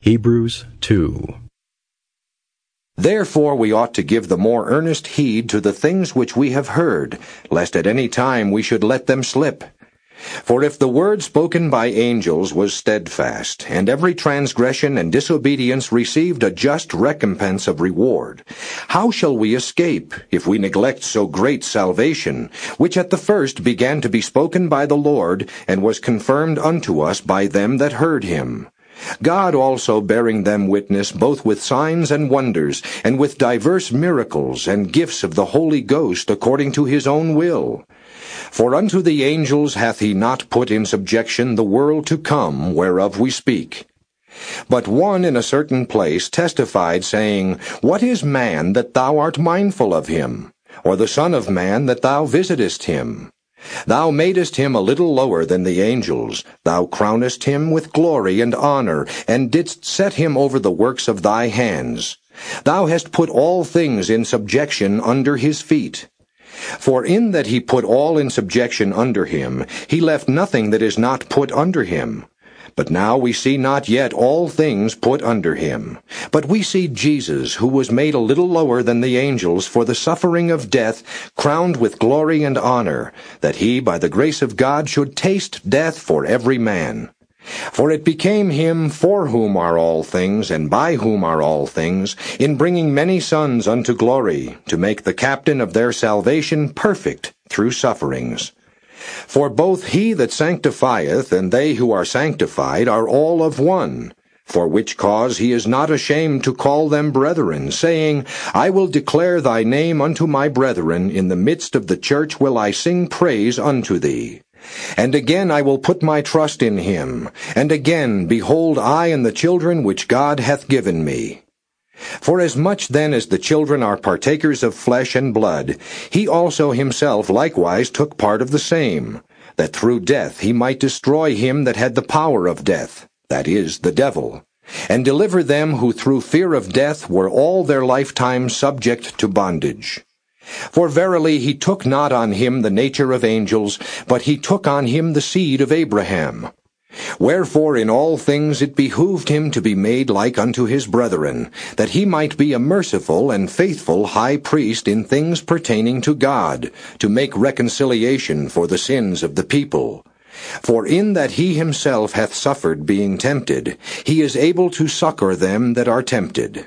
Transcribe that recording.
Hebrews 2. Therefore we ought to give the more earnest heed to the things which we have heard, lest at any time we should let them slip. For if the word spoken by angels was steadfast, and every transgression and disobedience received a just recompense of reward, how shall we escape, if we neglect so great salvation, which at the first began to be spoken by the Lord, and was confirmed unto us by them that heard him? God also bearing them witness both with signs and wonders, and with divers miracles and gifts of the Holy Ghost according to his own will. For unto the angels hath he not put in subjection the world to come, whereof we speak. But one in a certain place testified, saying, What is man that thou art mindful of him? Or the Son of man that thou visitest him? Thou madest him a little lower than the angels. Thou crownest him with glory and honor, and didst set him over the works of thy hands. Thou hast put all things in subjection under his feet. For in that he put all in subjection under him, he left nothing that is not put under him. But now we see not yet all things put under him. But we see Jesus, who was made a little lower than the angels for the suffering of death, crowned with glory and honor, that he by the grace of God should taste death for every man. For it became him for whom are all things, and by whom are all things, in bringing many sons unto glory, to make the captain of their salvation perfect through sufferings. For both he that sanctifieth and they who are sanctified are all of one. For which cause he is not ashamed to call them brethren, saying, I will declare thy name unto my brethren, in the midst of the church will I sing praise unto thee. And again I will put my trust in him. And again, behold, I and the children which God hath given me. For as much then as the children are partakers of flesh and blood, he also himself likewise took part of the same, that through death he might destroy him that had the power of death, that is, the devil, and deliver them who through fear of death were all their lifetime subject to bondage. For verily he took not on him the nature of angels, but he took on him the seed of Abraham. Wherefore in all things it behooved him to be made like unto his brethren, that he might be a merciful and faithful high priest in things pertaining to God, to make reconciliation for the sins of the people. For in that he himself hath suffered being tempted, he is able to succor them that are tempted.